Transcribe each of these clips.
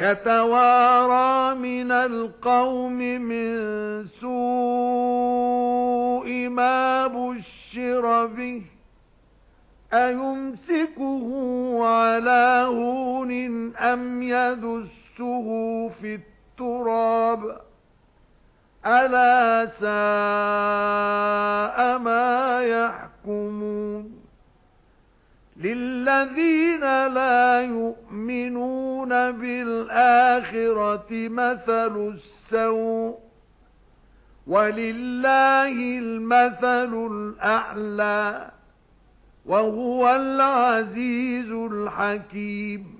يَتَوَارَى مِنَ الْقَوْمِ مِنْ سُوءِ مَا بُشِّرَ بِهِ أَيُمْسِكُهُ عَلَى هُونٍ أَمْ يَدُسُّهُ فِي التُّرَابِ أَلَا سَاءَ مَا يَحْكُمُونَ لِلَّذِينَ لَا يُؤْمِنُونَ بِالْآخِرَةِ مَثَلُ السَّوْءِ وَلِلَّهِ الْمَثَلُ الْأَعْلَى وَهُوَ الْعَزِيزُ الْحَكِيمُ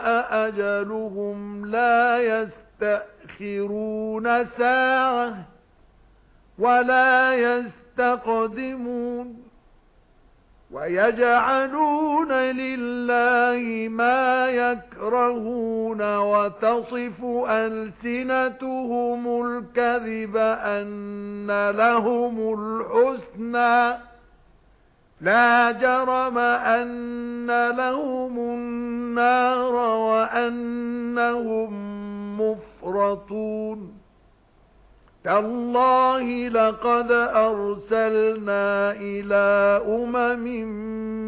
أَجَلُهُمْ لَا يَسْتَأْخِرُونَ سَاعَةً وَلَا يَسْتَقْدِمُونَ وَيَجْعَلُونَ لِلَّهِ مَا يَكْرَهُونَ وَتَصِفُ أَلْسِنَتُهُمُ الْكَذِبَ أَنَّ لَهُمُ الْحُسْنَى لا جرم أن لهم النار وأنهم مفرطون. تالله لقد أرسلنا إلى أمم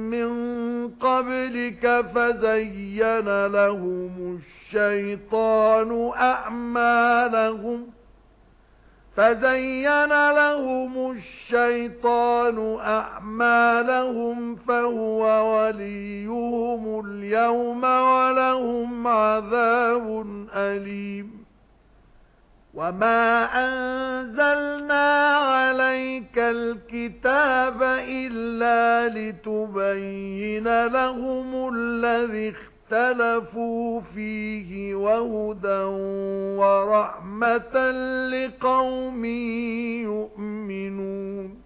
من قبلك فزين لهم الشيطان أعمالهم فَزَيَّنَ لَهُمُ الشَّيْطَانُ أَعْمَالَهُمْ فَهُوَ وَلِيُّهُمُ الْيَوْمَ وَلَهُمْ عَذَابٌ أَلِيمٌ. وَمَا أَنزَلْنَا عَلَيْكَ الْكِتَابَ إِلَّا لِتُبَيِّنَ لَهُمُ الَّذِي اخْتَلَفُوا فِيهِ وَهُدًى وَرَحْمَةً لِقَوْمٍ يُؤْمِنُونَ